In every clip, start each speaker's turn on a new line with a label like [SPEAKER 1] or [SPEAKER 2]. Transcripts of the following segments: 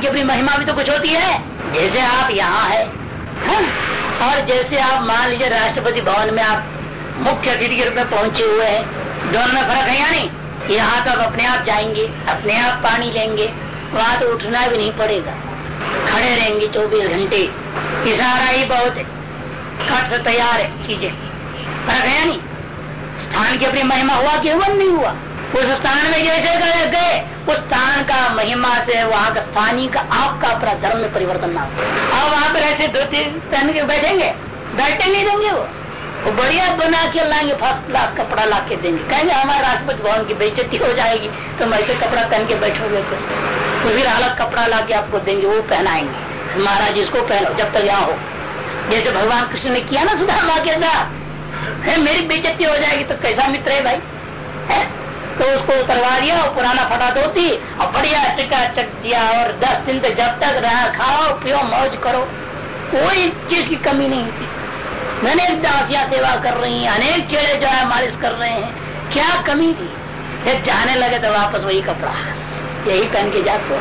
[SPEAKER 1] की अपनी महिमा भी तो कुछ होती है। जैसे आप यहाँ है, है? और जैसे आप मान लीजिए राष्ट्रपति भवन में आप मुख्य अतिथि के रूप में पहुँचे हुए हैं दोनों में फ़र्क है या नहीं? यहाँ तो आप अपने आप जाएँगे अपने आप पानी लेंगे वहाँ तो उठना भी नहीं पड़ेगा। खड़े रहेंगे चौबीस घंटे। इशारा ही बहुत है कट से तैयार है चीज़ें। फ़र्क है या नहीं? स्थान की अपनी महिमा हुआ कि हुआ नहीं हुआ? उस स्थान में जैसे गए उस स्थान का महिमा से वहाँ का स्थानीय का आपका अपना धर्म में परिवर्तन ना हो। अब वहाँ पर ऐसे दो तीन पहन के बैठेंगे बैठे नहीं देंगे वो। वो बढ़िया बना के लाएँगे फ़र्स्ट क्लास कपड़ा ला के देंगे। कहेंगे, हमारे राष्ट्रपति भवन की बेइज्जती हो जाएगी तो ऐसे कपड़ा पहन के बैठोगे तो। उसी हालत कपड़ा ला के आपको देंगे, वो पहनाएँगे। महाराज इसको पहनो, जब तक यहाँ हो। जैसे भगवान कृष्ण ने किया ना सुधामा के साथ मेरी बेइज्जती हो जाएगी तो कैसा मित्र है भाई? है? तो उसको उतरवा दिया और पुराना फटा धोती, और बढ़िया चका चक दिया, और दस दिन तक जब तक रहा, खाओ, पियो, मौज करो। कोई चीज़ की कमी नहीं थी। अनेक दासियाँ सेवा कर रही हैं, अनेक चेड़े जो है मालिश कर रहे हैं। क्या कमी थी? जब जाने लगे तो वापस वही कपड़ा। यही पहन के जाते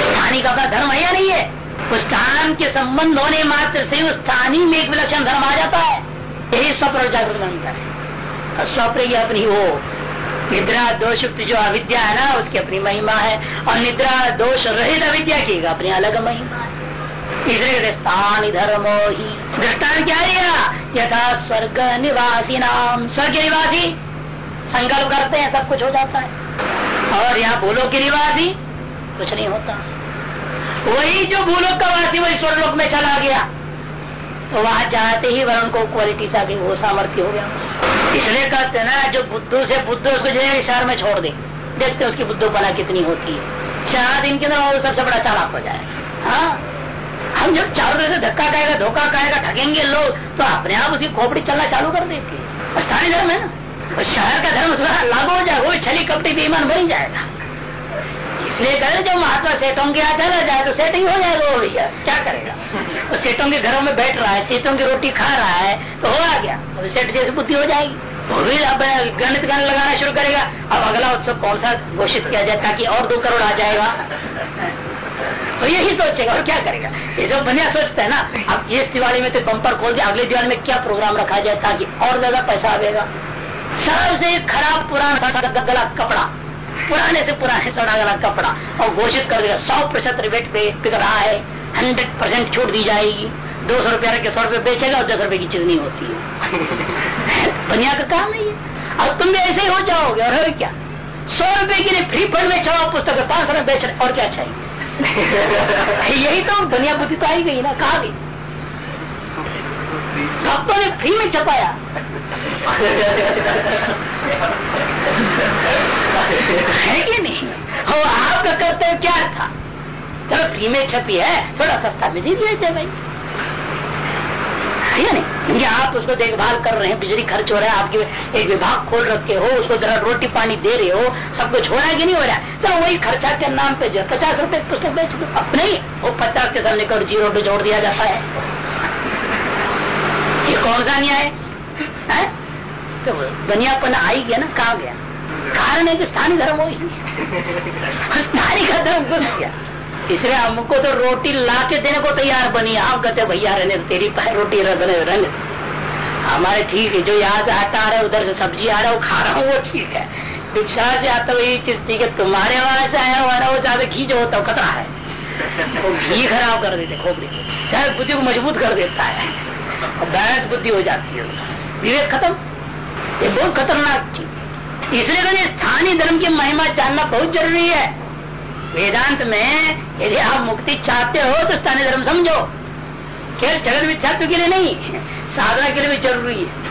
[SPEAKER 1] स्थानीय का अपना धर्म है या नहीं है? उस स्थान के संबंध होने मात्र से उस स्थानीय में एक विलक्षण धर्म आ जाता है। यही स्वप्र जागृत बनता है। स्वप्र की अपनी वो निद्रा, दोष युक्त जो अविद्या है ना, उसकी अपनी महिमा है। और निद्रा, दोष रहित अविद्या की अपनी अलग महिमा है। इसलिए स्थान धर्मो ही। दृष्टान क्या दिया? यथा स्वर्ग निवासी नाम। स्वर्ग निवासी? संकल्प करते हैं, सब कुछ हो जाता है। और यहाँ भूलों के निवासी? कुछ नहीं होता। वही जो भूलोक का वासी, वही स्वर्लोक में चला गया। तो वहाँ जाते ही वरुण को क्वालिटी से आगे वो सामर्थ्य हो गया। इसलिए कहते ना, जो बुद्धू से बुद्ध उसको जो शहर में छोड़ दे। देखते उसकी बुद्धू बना कितनी होती है। चार दिन के अंदर सबसे बड़ा चालाक हो जाएगा हाँ? हम जब चारों तरह से धक्का खाएगा, धोखा खाएगा, ठगेंगे लोग तो अपने आप उसकी खोपड़ी चलना चालू कर देती स्थानीय धर्म है ना? शहर का धर्म लागू हो जाएगा वो छली कपड़ी बेईमान बन जाएगा। इसलिए कहे जब महात्मा सेठों के यहाँ चला जाए तो सेठ ही हो जाएगा वो भैया। क्या करेगा? तो सेठों के घरों में बैठ रहा है सेठों की रोटी खा रहा है तो हो आ गया। तो सेठ जैसी बुद्धि हो जाएगी। वो भी अब गणित गण लगाना शुरू करेगा। अब अगला उत्सव कौन सा घोषित किया जाए ताकि और दो करोड़ आ जाएगा तो यही सोचेगा और क्या करेगा? ये सब बढ़िया सोचता है ना। अब इस दिवाली में तो बम्पर खोल दिया। अगले दिवाली में क्या प्रोग्राम रखा जाए ताकि और ज़्यादा पैसा आएगा सबसे खराब पुराना गला कपड़ा। पुराने से पुराने सड़ा गला कपड़ा। और घोषित कर देगा सौ प्रतिशत रिबेट पे बिक रहा है। हंड्रेड परसेंट छूट दी जाएगी। दो सौ रुपया के सौ रुपये बेचेगा और दस रुपए की चीज़ नहीं होती है। दुनिया का काम नहीं है। अब तुम भी ऐसे ही हो जाओगे और क्या? सौ रुपए के फ्री फंड में छाओ पुस्तक पाँच सौ बेच रहे और क्या चाहिए? यही तो दुनिया बुद्धि तो आई गई ना कहा गई? भक्तों ने फ्री में छपाया। है कि नहीं? हो, आपका कर्तव्य क्या था? चलो फ्री में छपी है, थोड़ा सस्ता में दे दिया भाई। है नहीं? क्योंकि आप उसको देखभाल कर रहे हैं, बिजली खर्च हो रहा है, आपके एक विभाग खोल रखे हो, उसको जरा रोटी पानी दे रहे हो, सब कुछ हो रहा है कि नहीं हो रहा है? चलो, वही खर्चा के नाम पे जो पचास रुपए पुस्तक बेच दो। अपने ही वो पचास के सामने कर ज़ीरो पे जोड़ दिया जाता है। ये कौन सा न्याय है? तो दुनियापन आई गया ना, कहा गया? कारण है कि स्थानीय धर्म वही स्थानीय का धर्म घुस गया इसलिए हमको तो रोटी ला के देने को तैयार बनी आप कहते भैया, रहने तेरी रोटी रहने रहने हमारे ठीक है, जो यहाँ से आता आ रहा है, उधर से सब्ज़ी आ रहा है, वो खा रहा हूँ, वो ठीक है। भिक्षा से आता वही चीज़ ठीक है, तुम्हारे वहाँ से आया हुआ वो ज़्यादा घी जो होता है खतरा है। वो घी खराब कर देते खोपड़ी चाहे बुद्धि को मज़बूत कर देता है, और बैलेंस बुद्धि हो जाती है विवेक खत्म। ये बहुत खतरनाक चीज़। इसलिए मैंने स्थानीय धर्म की महिमा जानना बहुत ज़रूरी है। वेदांत में यदि आप मुक्ति चाहते हो तो स्थानीय धर्म समझो। केवल जगत मिथ्यात्व के लिए नहीं, साधना के लिए भी ज़रूरी है।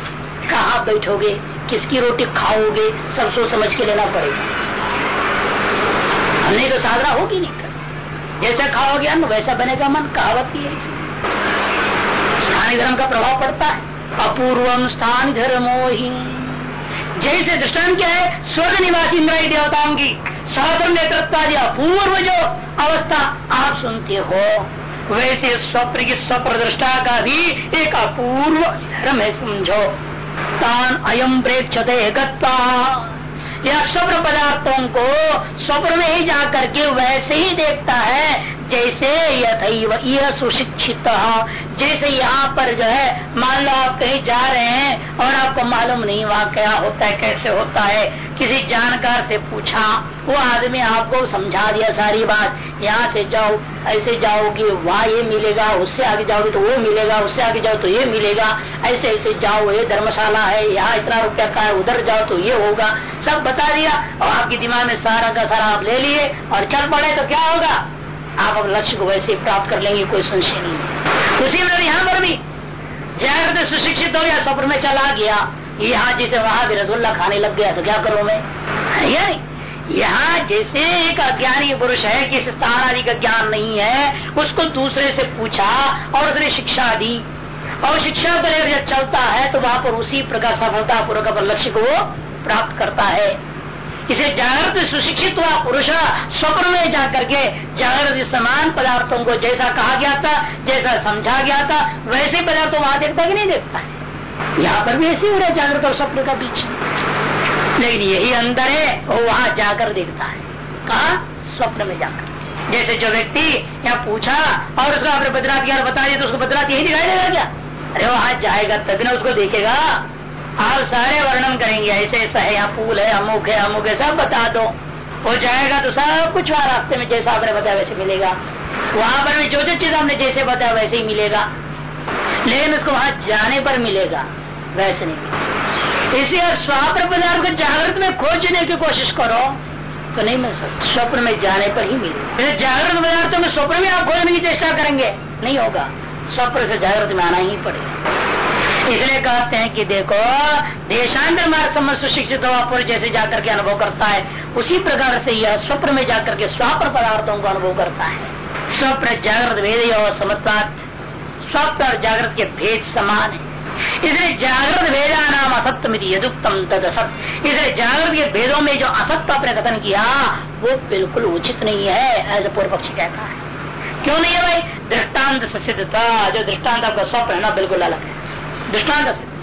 [SPEAKER 1] कहा बैठोगे, किसकी रोटी खाओगे सब सोच समझ के लेना पड़ेगा। नहीं तो साधना होगी नहीं कर जैसा खाओगे अन्न, वैसा बनेगा मन। कहावत ही है स्थानीय धर्म का प्रभाव पड़ता है। अपूर्वम स्थान धर्मो ही। जैसे दृष्टान क्या है? स्वर्ग निवासी इंद्राई देवताओं की साधन नेतृत्व अपूर्व जो अवस्था आप सुनते हो। वैसे स्वप्न की स्वप्रदृष्टा का भी एक अपूर्व धर्म है, समझो। तान अयम प्रेक्षते या स्वप्न पदार्थों को स्वप्न में ही जा करके वैसे ही देखता है जैसे यथैव यह सुशिक्षित। जैसे यहाँ पर जो है, मान लो आप कहीं जा रहे हैं और आपको मालूम नहीं वहाँ क्या होता है, कैसे होता है, किसी जानकार से पूछा, वो आदमी आपको समझा दिया सारी बात। यहाँ से जाओ, ऐसे जाओगे वहाँ ये मिलेगा, उससे आगे जाओगे तो वो मिलेगा, उससे आगे जाओ तो ये मिलेगा। ऐसे ऐसे जाओ, ये धर्मशाला है, यहाँ इतना रुपया का है, उधर जाओ तो ये होगा। सब बता दिया और आपके दिमाग में सारा का सारा आप ले लिए और चल पड़े तो क्या होगा? आप अपने लक्ष्य को वैसे ही प्राप्त कर लेंगे, कोई संशय नहीं। उसी में यहाँ पर भी जागृत सुशिक्षित हो गया स्वप्न में चला गया। यहाँ जैसे वहाँ भी रसगुल्ला खाने लग गया तो क्या करो मैं? यहाँ जैसे एक अज्ञानी पुरुष है कि स्थान आदि का ज्ञान नहीं है, उसको दूसरे से पूछा और उसने शिक्षा दी। और शिक्षा लेकर जब चलता है तो वहाँ पर उसी प्रकार सफलता पूर्वक अपने लक्ष्य को वो प्राप्त करता है। इसे जागृत, सुशिक्षित हुआ पुरुष स्वप्न में जाकर के जागृत समान पदार्थों को जैसा कहा गया था, जैसा समझा गया था, वैसे पदार्थों वहाँ देखता कि नहीं देखता। यहाँ पर भी ऐसे हो रहा है जागृत और स्वप्न का बीच लेकिन यही अंदर है, वो वहाँ जाकर देखता है। कहा? स्वप्न में जाकर। जैसे जो व्यक्ति यहाँ पूछा और उसको आपने बदरात बता दिया तो उसको बदरात यही दिखाई देगा क्या? अरे वहाँ जाएगा तभी ना उसको देखेगा। आप सारे वर्णन करेंगे, ऐसे ऐसा है यहाँ पुल है अमुक है अमुक है, सब बता दो। वो जाएगा तो सब कुछ वहाँ रास्ते में जैसा आपने बताया वैसे मिलेगा। वहाँ पर भी जो जो चीज़ आपने जैसे बताया वैसे ही मिलेगा। लेकिन उसको वहाँ जाने पर मिलेगा, वैसे नहीं इसी और स्वाप्र पदार्थ को जागृत में खोजने की कोशिश करो तो नहीं मिल सकता। स्वप्न में जाने पर ही मिलेगा। जागृत पदार्थों में स्वप्न में आप खोजने की चेष्टा करेंगे, नहीं होगा। स्वप्न से जागृत में आना ही पड़ेगा। इसलिए कहते हैं कि देखो, देशांतर मार्ग समझ सुशिक्षित पुरुष जैसे जाकर के अनुभव करता है। उसी प्रकार से यह स्वप्न में जाकर के स्वाप्र पदार्थों को अनुभव करता है। स्वप्न जागृत भेद समत्वात। स्वप्न और जागृत के भेद समान है। इसलिए जागृत भेदा नाम असत्य यदुक्तम तद असत इसलिए जागृत के भेदों में जो असत्य आपने कथन किया, वो बिल्कुल उचित नहीं है, ऐसे पूर्व पक्षी कहता है। क्यों नहीं है भाई? दृष्टांत सिद्धता जो दृष्टांत आपका स्वप्न है ना, बिल्कुल अलग है। दृष्टांत से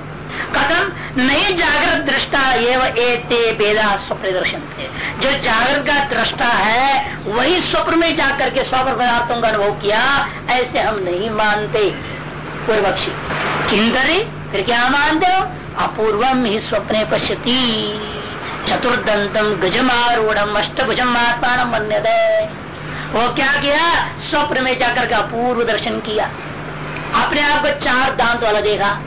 [SPEAKER 1] कथम नहीं जागृत दृष्टा एवं एते बेदा स्वप्न दर्शन थे जो जागृत का दृष्टा है, वही स्वप्न में जाकर के स्वप्न पदार्थों का अनुभव किया, ऐसे हम नहीं मानते। पूर्वक्षी किंतरी फिर क्या मानते हो? अपूर्वम ही स्वप्ने पश्यती। चतुर्दंतम गजमारूढ़ अष्टभुजम आत्मान मन वो क्या किया? स्वप्न में जाकर के अपूर्व दर्शन किया। अपने आप को चार दांत वाला देखा।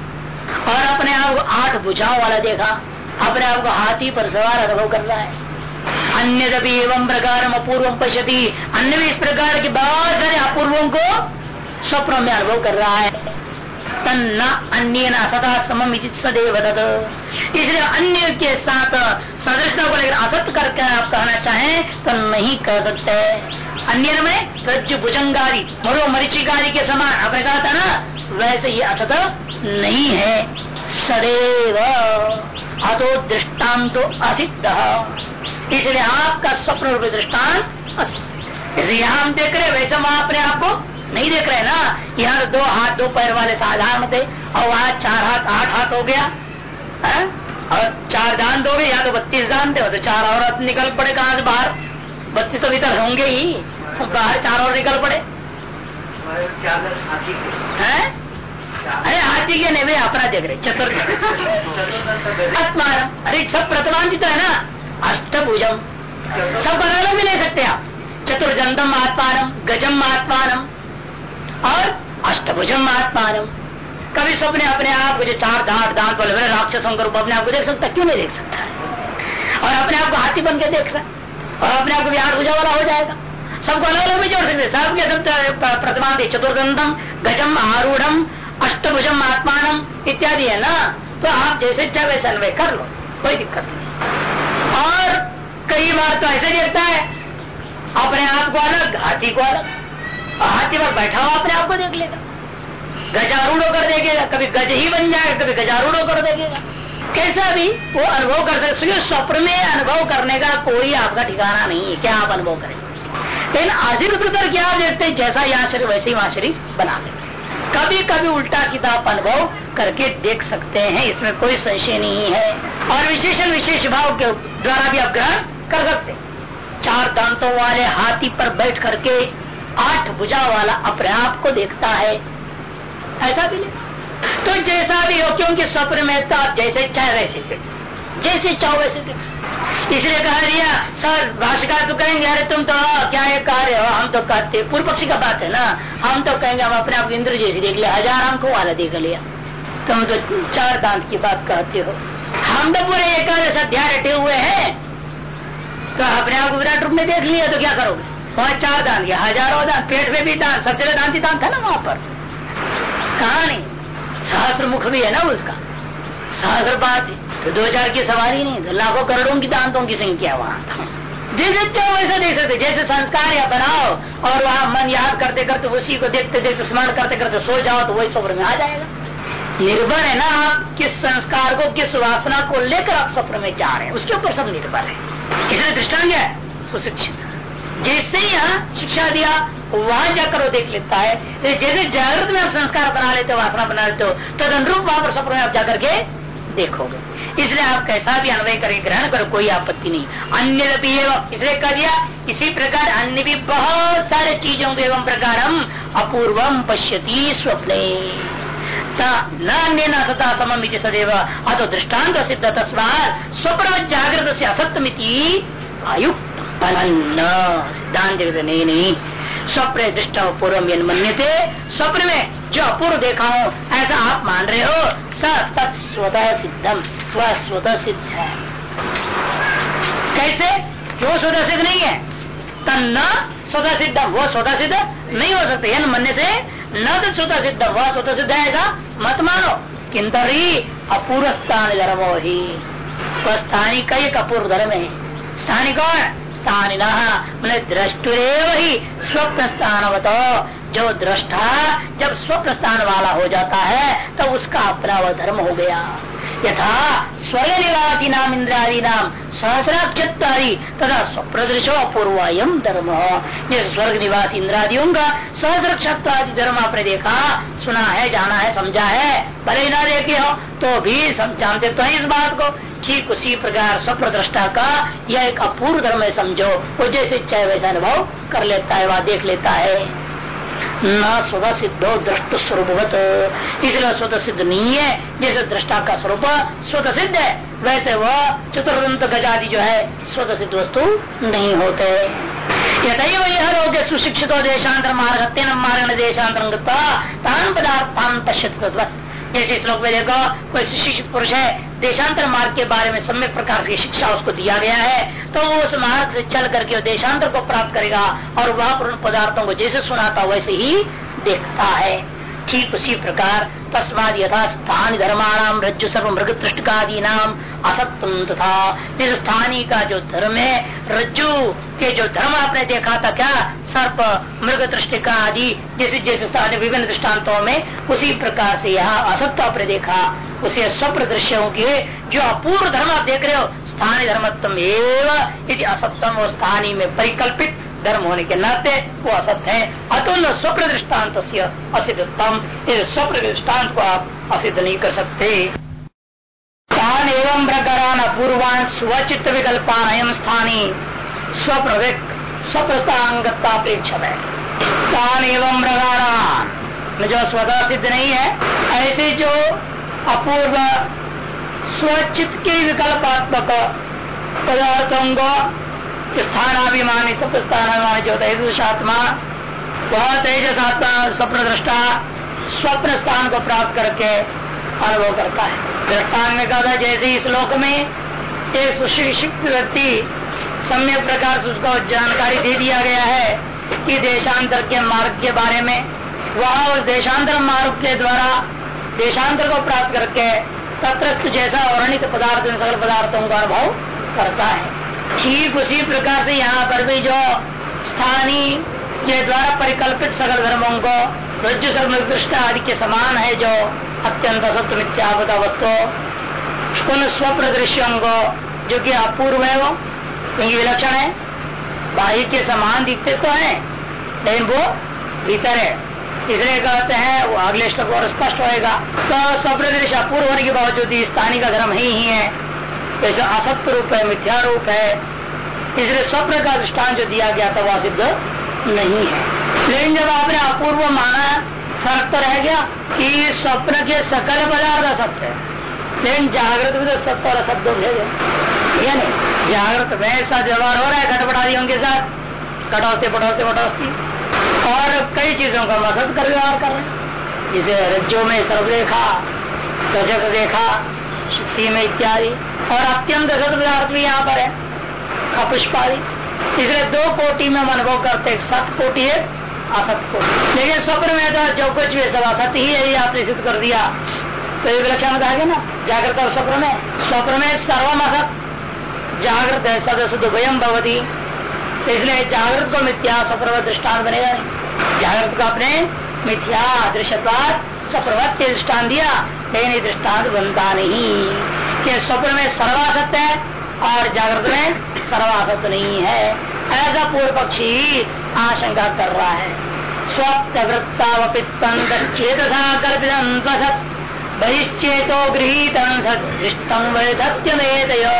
[SPEAKER 1] और अपने आप को आठ बुझाव वाला देखा, अपने आप को हाथी पर सवार अनुभव कर रहा है। अन्य दबी एवं प्रकार अपूर्व पश्यति। अन्य भी इस प्रकार के बहुत सारे अपूर्वों को स्वप्न में अनुभव कर रहा है। अन्य न सदा समम सदैव इसलिए अन्य के साथ सदृशता को लेकर असत्य करके आप कहना चाहें तो नहीं कह सकते। अन्य में रज्जु भुजंगारी मरो मरीचिकारी के समान आपने कहा था ना, वैसे ये असत नहीं है। सदैव अतो दृष्टांत असिद्ध। इसलिए आपका स्वप्न रूप दृष्टांत इसलिए यहाँ हम देख रहे वैसे वहाँ अपने आप को नहीं देख रहे ना। यहाँ दो हाथ दो पैर वाले साधारण थे और वहाँ चार हाथ आठ हाथ हो गया। है? और चार दान दो गए या तो बत्तीस दान थे तो चार औरत निकल पड़े कहा से बाहर? बत्तीस तो भीतर होंगे ही। बाहर चार और निकल पड़े। है? अरे, हाथी के नहीं अपना देख रहे चतुर अरे, सब प्रतिमांतित है ना? अष्टभुजम सब अलग भी ले सकते आप। चतुर्जंतम आत्मान गजम आत्मान, और अष्टभुजम आत्मान। कभी सपने अपने आप को जो चार दांत दांत वाले राक्षसों का रूप अपने आप को देख सकता क्यों नहीं देख सकता और अपने आप को हाथी बन के देख रहा और अपने आप को भी आठ भुजा वाला हो जाएगा। सबको अलग अलग भी जोड़ सकते सबके सब प्रतिमा चतुर्गंधम गजम आरूढ़ अष्टभुजम आत्मान इत्यादि है ना? तो आप जैसे चाहे वैसे अन्वय कर लो, कोई दिक्कत नहीं। और कई बार तो ऐसे देखता है, अपने आप को अलग, हाथी को अलग। हाथी पर बैठा हुआ अपने आप को देख लेगा। गजारूढ़ो कर देगा कभी गज ही बन जाएगा, कभी गजारूढ़ो कर देगा कैसा भी वो अनुभव कर सकते स्वप्न में अनुभव करने का कोई आपका ठिकाना नहीं है, क्या आप अनुभव करें। लेकिन उत्तर क्या देखते जैसा यहाँ शरीर वैसे ही वहाँ शरीर बना लेते कभी कभी उल्टा सीधा अनुभव करके देख सकते हैं, इसमें कोई संशय नहीं है। और विशेषण विशेष भाव के द्वारा भी आप ग्रहण कर सकते चार दांतों वाले हाथी पर बैठ करके आठ भुजा वाला अपने आप को देखता है। ऐसा भी नहीं। तो जैसा भी हो, क्योंकि स्वप्न में तो आप जैसे चाहे वैसे देख जैसे चाहो वैसे देख इसलिए कहा दिया सर भाषिकार तो कहेंगे, अरे तुम तो क्या ये कार्य हो? हम तो कहते, पूर्व पक्षी का बात है ना? हम तो कहेंगे, हम अपने आप इंद्र जैसे देख लिया, हज़ार अंक वाला देख लिया। तुम तो चार दांत की बात कहते हो। हम तो पूरे एक अध्याय रटे हुए हैं। तो अपने आप को विराट रूप में देख लिया तो क्या करोगे? वहाँ चार दान या हज़ारों दान पेट में भी दान सबसे दान दान था ना वहाँ पर? कहा नहीं सहस्र मुख भी है ना उसका। सहस्र बात तो दो चार की सवारी नहीं तो लाखों करोड़ों की दांतों की संख्या वहाँ जैसे चाहो वैसे देख सकते, जैसे संस्कार या बनाओ और वहाँ मन याद करते करते, उसी को देखते देखते, स्मरण करते करते सो जाओ तो वही स्वप्न में आ जाएगा। निर्भर है ना आप, किस संस्कार को, किस वासना को लेकर आप स्वप्न में जा रहे हैं, उसके ऊपर सब निर्भर है। इसलिए दृष्टांग है, सुशिक्षित। जैसे ही यहाँ शिक्षा दिया, वहाँ जाकर वो देख लेता है जैसे जागृत में आप संस्कार बना लेते हो, वासना बना लेते हो तो अनुरूप वहाँ पर स्वप्न में आप जाकर के देखोगे। इसलिए आप कैसा भी अन्वय करके ग्रहण करो, कोई आपत्ति नहीं। अन्य इसलिए कह दिया, इसी प्रकार अन्य भी बहुत सारे चीज़ों के एवं प्रकार अपूर्वम पश्यती स्वप्ने। न अन्य न सता समम सदैव अतो दृष्टांत सिद्ध तस्मात स्वप्न जागृत से असत्यमिति आयुक्त सिद्धांत नहीं नहीं, स्वप्न दृष्ट पूर्व मन थे स्वप्न में जो अपूर्व देखा हो, ऐसा आप मान रहे हो स तत्स्वतः सिद्धम वह स्वतः सिद्ध है कैसे? क्यों स्वतः सिद्ध नहीं है। तन स्वतः सिद्ध वो स्वतः सिद्ध नहीं हो सकते। मन से न तो स्वतः सिद्ध वह स्वतः सिद्ध आएगा मत मानो। किंतरी अपूर्व स्थान धर्म ही तो स्थानी का एक अपूर्व धर्म है। स्थानी कौन? स्थानी मैंने दृष्टुरेव ही स्वप्न स्थान जो दृष्टा जब स्वप्न स्थान वाला हो जाता है, तब तो उसका अपना वह धर्म हो गया। यथा स्वर्ग निवासी नाम इंद्रादि नाम सहस्राक्षारी तथा स्वप्रदृशो अपूर्वयम धर्म। जैसे स्वर्ग निवासी इंद्रादियों का सहस्राक्षादि धर्म आपने देखा, सुना है, जाना है, समझा है, भले ना देखे हो तो भी जानते तो है इस बात को। ठीक उसी प्रकार स्वप्रदृष्टा का यह एक अपूर्व धर्म है, समझो। वो जैसे चाहे वैसा अनुभव कर लेता है, वह देख लेता है। न स्वतः सिद्धो दृष्ट स्वरूपगत इसलिए स्वतः सिद्ध नहीं है, जैसे दृष्टा का स्वरूप स्वतः सिद्ध है, वैसे वह चतुर्दंत गजादी जो है स्वतः सिद्ध वस्तु नहीं होते। यदैव यह सुशिक्षित देशांतर मार्ग तेन मार्ग देशांतर तान पदार्थान पश्यत जैसे श्लोक में देखो कोई शिक्षित पुरुष है, देशांतर मार्ग के बारे में सम्य प्रकार की शिक्षा उसको दिया गया है तो वो उस मार्ग से चल करके देशांतर को प्राप्त करेगा और वह उन पदार्थों को जैसे सुनाता वैसे ही देखता है। ठीक उसी प्रकार तस्माद यथा स्थान धर्माणाम रज्जु सर्व मृग तृष्टकादी नाम असत्व तथा। इस स्थानीय का जो धर्म है, रज्जु के जो धर्म आपने देखा था क्या? सर्प मृग तृष्टिका आदि जैसे जैसे स्थान, विभिन्न दृष्टान्तों में, उसी प्रकार से यहाँ असत्य आपने देखा। उसे स्वप्न दृश्यों के जो अपूर्व धर्म आप देख रहे हो स्थानीय धर्मत्म एवं यदि असत्यम और स्थानीय में परिकल्पित धर्म होने के नाते वो असत्य है। अतुल स्वप्न दृष्टांत असिद्धतम इस स्वप्न दृष्टांत को आप असिद्ध नहीं कर सकते। तान एवं प्रकारान अपूर्वान स्वचित्त विकल्पान अयम स्थानी। स्वप्न स्थानगतापेक्षत है तान एवं प्रकारान। जो स्वतः सिद्ध नहीं है, ऐसे जो अपूर्व स्वचित के विकल्पात्मक पदार्थों को स्थानाभिमानी सब स्थानाभिमानी जो तेजसात्मा वह तेजस आत्मा स्वप्न दृष्टा स्वप्न स्थान को प्राप्त करके अनुभव करता है। दृष्टान में कहा था, जैसे इस लोक में एक सुशिक्षित व्यक्ति सम्यक प्रकार से उसको जानकारी दे दिया गया है कि देशांतर के मार्ग के बारे में, वह उस देशांतर मार्ग के द्वारा देशांतर को प्राप्त करके तत्र जैसा वर्णित पदार्थ सकल पदार्थों का अनुभव करता है। ठीक उसी प्रकार से यहाँ पर भी जो स्थानीय के द्वारा परिकल्पित सकल धर्मों को, रज्जु सर्वकृष्ण आदि के समान है जो अत्यंत सत्य मिथ्यापदा वस्तु उन स्वप्न दृश्यों को, जो कि अपूर्व है वो क्योंकि विलक्षण है। बाह्य के समान दिखते तो है, लेकिन वो भीतर है। इसलिए कहते हैं, वो अगले श्लोक और स्पष्ट होएगा। तो स्वप्न दृश्य अपूर्व होने के बावजूद स्थानीय का धर्म ही ही है। जैसे असत्य रूप है, मिथ्या रूप है, इसलिए स्वप्न का दृष्टान जो दिया गया था, वह सिद्ध नहीं है। लेकिन जब आपने अपूर्व माना, फ़र्क तो रह गया कि स्वप्न के सकल पदार्थ असत्य है। लेकिन जागृत में तो सत्य और असत्य भेज है। नहीं जागृत ऐसा व्यवहार हो रहा है, घटपटादियों के साथ। कटौते, पटौते, पटौती। और कई चीज़ों का मसद कर व्यवहार कर रहे हैं। जिसे रज्जो में सर्व देखा रजक देखा शक्ति में इत्यादि। और अत्यंत सत पदार्थ भी यहाँ पर है। खपुष्पादी इसलिए दो कोटि में अनुभव करते एक सत कोटि है, असत कोटि। लेकिन स्वप्न में तो जो कुछ भी सब असत ही है आपने सिद्ध कर दिया। तो ये विलक्षण कहा ना, जागृत और स्वप्न में। स्वप्न में सर्वम असत। जागृत है सदस्य दुभयम भवती। इसलिए जागृत को मिथ्या स्वप्न दृष्टान बनेगा नहीं। जागृत को अपने मिथ्या दृश्यवाद स्वप्रवत के दृष्टान दिया, लेकिन दृष्टांत बनता नहीं। कि स्वप्न में सर्वासत है और जागृत में सर्वासत नहीं है। ऐसा पूर्व पक्षी आशंका कर रहा है। स्वप्न वृत्तावपितम कल्पित बहिश्चेतो गृहित दृष्टम वैधत्यमेतयो।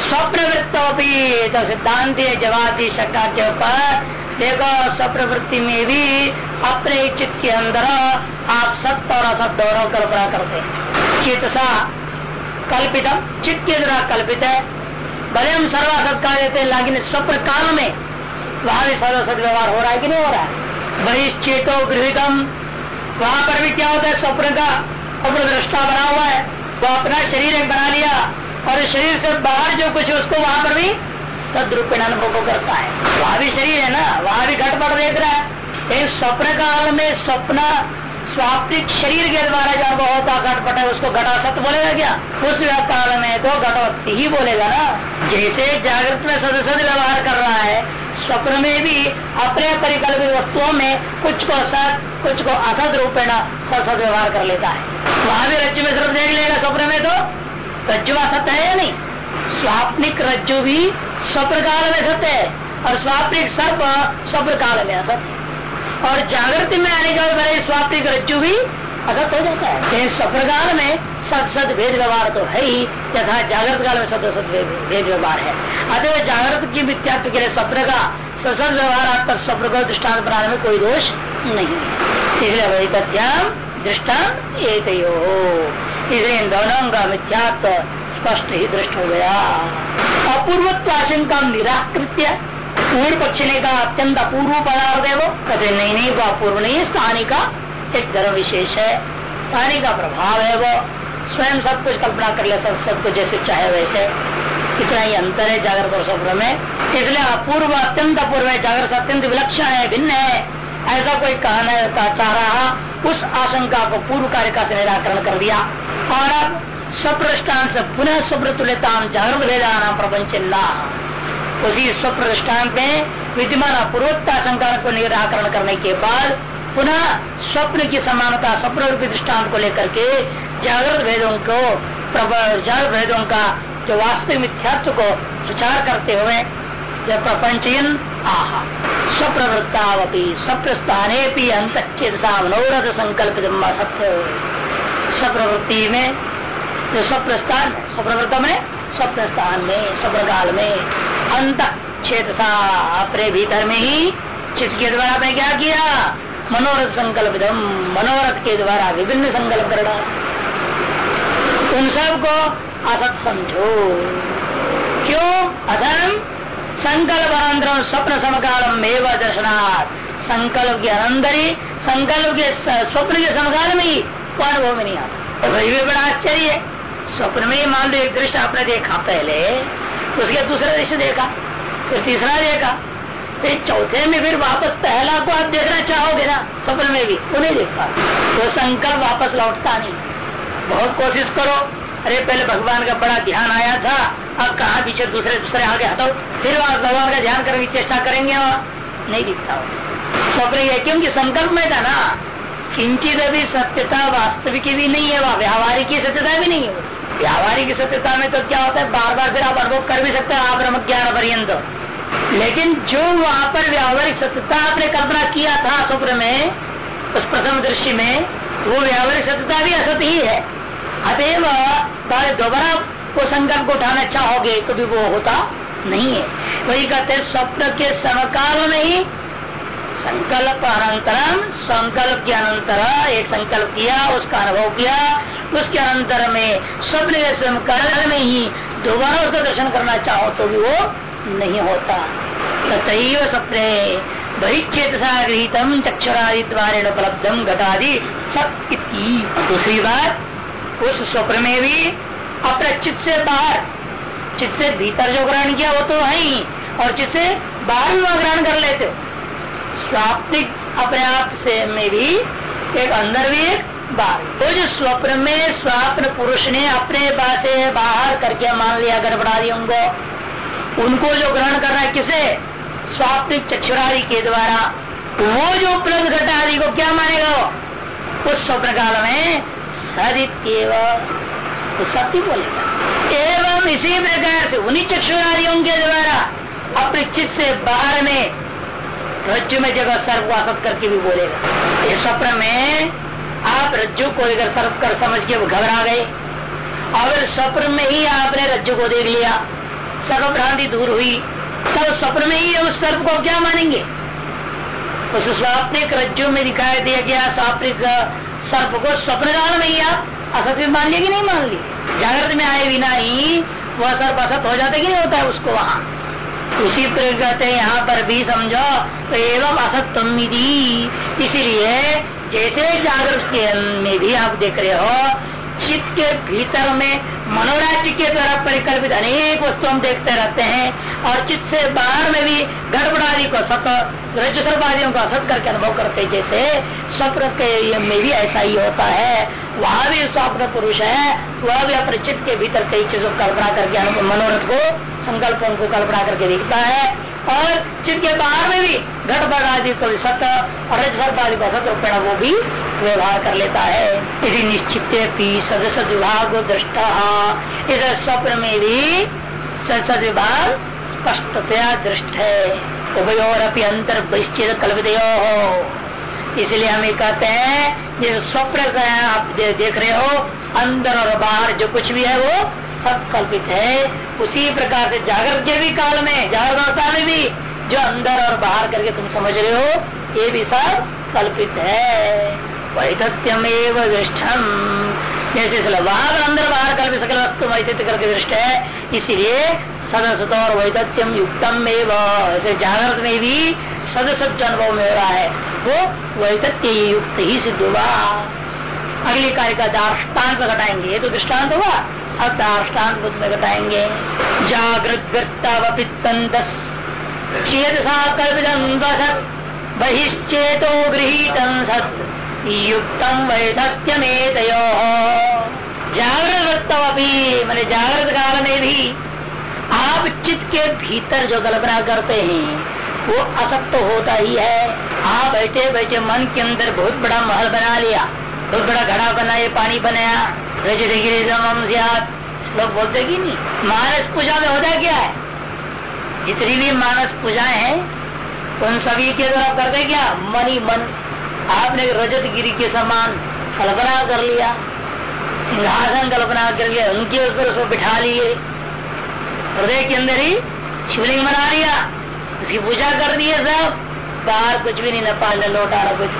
[SPEAKER 1] स्वप्न वृत्तोपी तो सिद्धांत जवाब दी शंका के ऊपर, देखो स्वप्न वृत्ति में भी अपने चित्त के अंदर आप सत्य और असत दोनों कल्पना करते हैं। चित सा कल्पितम, चित्त के द्वारा कल्पित है। भले हम सर्वासत कर देते हैं, लेकिन स्वप्न काल में वहाँ भी सर्वसत व्यवहार हो रहा है कि नहीं हो रहा है? बहिश्चेतो गृहितम। वहाँ पर भी क्या होता है? स्वप्न का स्वप्न दृष्टा बना हुआ है। वो अपना शरीर एक बना लिया और शरीर से बाहर जो कुछ उसको वहाँ पर भी सदरूपेण अनुभव करता है। वहाँ भी शरीर है ना? वहाँ भी घटपट देख रहा है। एक स्वप्न काल में स्वप्न स्वाप्तिक शरीर के द्वारा जो अनुभव होता घटपट है, उसको घटासत बोलेगा क्या? उस काल में तो घटोस्ती ही बोलेगा ना। जैसे जागृत में सदस्य व्यवहार कर रहा है, स्वप्न में भी अपने परिकल्पित वस्तुओं में कुछ को सत कुछ को असत रूपेण सत व्यवहार कर लेता है। वहाँ भी रज्जु में सिर्फ़ देख लेगा स्वप्न में तो। रज्जु असत है या नहीं? स्वाप्निक रज्जु भी स्वप्न काल में सत्य है और स्वाप्निक सर्प स्वप्न काल में असत है। और जागृति में आने के बाद स्वाप्निक रज्जु भी असत हो जाता है। लेकिन स्वप्न काल में सत सत भेद व्यवहार तो है ही तथा जागृत काल में सत सत भेद व्यवहार है। अतः जागृत की मिथ्यात्व के लिए स्वप्न का ससत व्यवहार आप तक स्वप्न को दृष्टान बनाने में कोई दोष नहीं है। इसलिए वही तथ्याम दृष्टान एक इसलिए इन दोनों का मिथ्यात्व स्पष्ट ही दृष्ट हो गया। अपूर्वत्व आशंका निराकृत्य पूर्व पक्ष ने कहा अत्यंत अपूर्व पदार्थ है वो। कहते नहीं नहीं, वो अपूर्व नहीं है। स्थानी का एक धर्म विशेष है। स्थानी का प्रभाव है वो। स्वयं सब कुछ कल्पना कर ले, सब सब कुछ जैसे चाहे वैसे। इतना ही अंतर है जागृत और स्वप्न में। इसलिए अपूर्व, अत्यंत अपूर्व है, जागृत, अत्यंत विलक्षण है, भिन्न है। ऐसा कोई कहना चाह रहा उस आशंका को पूर्व कार्यका से निराकरण कर दिया। और अब स्वप्रष्टान से पुनः स्वप्न तुल्यता जागृत वेदाना प्रपंच उसी स्वप्रष्टान में विद्यमान अपूर्वता आशंका को निराकरण करने के बाद पुनः स्वप्न की समानता, स्वप्न रूपी दृष्टांत को लेकर के जागृत भेदों को जागृत भेदों का जो वास्तविक मिथ्यात्व को विचार करते हुए जब प्रपंचयन आह स्वप्रवृत्तावती स्वप्न स्थाने भी अंत मनोरथ संकल्पित सत्य। स्वप्रवृत्ति में, जो स्वप्न स्थान स्वप्रवृत्त में स्वप्न स्थान में स्वप्न काल में अंत क्षेत्र अपने भीतर में ही चित्त के द्वारा आपने क्या। किया मनोरथ संकल्प मनोरथ के द्वारा विभिन्न संकल्प करना। उन सबको असत समझो। क्यों? अधर्म, संकल्प अनंतर स्वप्न समकालम एवं दर्शनाथ संकल्प के अंदर ही संकल्प के स्वप्न के समकाल में ही अनुभव में नहीं आता। तो बड़ा आश्चर्य है। स्वप्न में मान लो एक दृश्य आपने देखा पहले, उसके दूसरा दृश्य देखा, फिर तीसरा देखा, फिर चौथे में फिर वापस पहला को आप देखना चाहोगे ना, स्वप्न में भी, वो नहीं देख। पा तो संकल्प वापस लौटता नहीं। बहुत कोशिश करो। अरे, पहले भगवान का बड़ा ध्यान आया था, अब कहा पीछे दूसरे दूसरे आगे हटाओ फिर वहाँ भगवान का ध्यान करने की चेष्टा करेंगे वहाँ नहीं दिखता हो स्वप्न है, क्योंकि संकल्प में था ना, किंचित अभी सत्यता वास्तविक भी नहीं है, वह व्यावहारिक सत्यता भी नहीं है। व्यावहारिक सत्यता में तो क्या होता है? बार बार फिर आप अनुभव कर भी सकते हैं आप ब्रह्म ज्ञान पर्यंत। लेकिन जो वहाँ पर व्यावहारिक सत्यता आपने कल्पना किया था स्वप्न में, उस प्रथम दृश्य में, वो व्यावहारिक सत्यता भी असत ही है। अतएव दोबारा वो संकल्प को उठाना चाहोगे तो भी वो होता नहीं है। वही कहते स्वप्न के समकाल में ही संकल्प अनंतरम, संकल्प के अनंतर एक संकल्प किया, उसका अनुभव किया, उसके अनंतर में स्वप्न के समकाल में ही दोबारा उसका दर्शन करना चाहो तो भी वो नहीं होता। तथैव सप्ने बहिच्छेद गृहितम चक्षुरादि द्वारे उपलब्धम घटादि सब दूसरी बात, उस स्वप्न में भी अपने चित्त से बाहर, चित्त से भीतर जो ग्रहण किया वो तो है ही और चित्त से बाहर भी वह ग्रहण कर लेते। हो स्वाप्निक अपने आप से में भी एक अंदर भी एक बाहर तो जो स्वप्न में स्वप्न पुरुष ने अपने से बाहर करके मान लिया गड़बड़ादी उनको उनको जो ग्रहण कर रहा है किसे? स्वाप्निक चक्षुरादि के द्वारा। वो जो उपलब्ध घटादि को क्या मानेगा उस स्वप्न काल में सदित्य तो सत्य बोलेगा। एवं इसी प्रकार से उन्हीं चक्षुरादियों के द्वारा अपने चित्त से बाहर में रज्जु में जगह सर्व को असत करके भी बोलेगा। इस स्वप्न में आप रज्जु को लेकर सर्व कर समझ के घबरा गए। और स्वप्न में ही आपने रज्जु को देख लिया। सर्व भ्रांति दूर हुई। तब स्वप्न में ही उस सर्प को क्या मानेंगे? उस स्वाप्निक रज्जु में दिखाई दिया गया स्वाप्निक सर्प को स्वप्न काल में ही आप असत में मान लिया कि नहीं मान लिया? जागृत में आए बिना ही वह सर्प असत हो जाता कि नहीं होता है उसको वहाँ? उसी पर कहते हैं, यहाँ पर भी समझो तो एवं असत्यम इसीलिए जैसे जागरूक के में भी आप देख रहे हो, चित्त के भीतर में मनोराज्य के द्वारा परिकल्पित अनेक वस्तु हम देखते रहते हैं, और चित्त से बाहर में भी गड़बड़ादी को सत रज सर्वादियों को असत करके अनुभव करते जैसे स्वप्न के में भी ऐसा ही होता है। वह भी स्वप्न पुरुष है वह भी अपने चित्त के भीतर कई चीज़ों को कल्पना करके मनोरथ को, संकल्पों को कल्पना करके देखता है। और चित्त के बाहर में भी घट आदि को सत्य और सर्प आदि को सत्य रूपेण वो भी व्यवहार कर लेता है। यदि निश्चित सदस्य विभाग दृष्टा। इस स्वप्न में भी सदस्य विभाग स्पष्टतया दृष्ट। है उभयोर अपनी अंतर बहिश्चित कल्पित हो इसलिए हम ये कहते हैं जो स्वप्न आप देख रहे हो, अंदर और बाहर जो कुछ भी है वो सब कल्पित है। उसी प्रकार से जागृत के भी काल में, जागृत अवस्था में भी, जो अंदर और बाहर करके तुम समझ रहे हो, ये भी सब कल्पित है। वैधत्यम एवं विष्ठम। जैसे वहाँ अंदर बाहर कल्पित सकल वस्तु वैधत्य करके दृष्ट है, इसीलिए सदसत और वैधत्यम युक्तम ऐसे जागृत में भी सदसत अनुभव में हो रहा है। वो वैधत्य युक्त ही सिद्ध हुआ। अगली कार्य का दार्टान्त घटाएँगे तो दृष्टांत हुआ। अब दार्टान्त बुद्ध में घटाएँगे जागृत चेत सा कल्पित बहिश्चेतो गृहित सत। युक्तम वैधत्यमेत जागृत वृत्तवी मैंने जागृत काल में भी आप चित्त के भीतर जो कल्पना करते हैं, वो असत तो होता ही है। आप बैठे बैठे मन के अंदर बहुत बड़ा महल बना लिया, बहुत बड़ा घड़ा बनाया, पानी बनाया लोग बोलते कि नहीं, मानस पूजा में होता क्या है? जितनी भी मानस पूजाएँ हैं, उन सभी के द्वारा करते क्या? मन ही मन। आपने रजत गिरी के समान कल्पना कर लिया, सिंहासन कल्पना कर लिया, उनके ऊपर उसको बिठा लिए। हृदय के अंदर ही शिवलिंग बना लिया। उसकी पूजा कर दी है सब। बाहर कुछ भी नहीं, न पाल न लौटा रहा कुछ।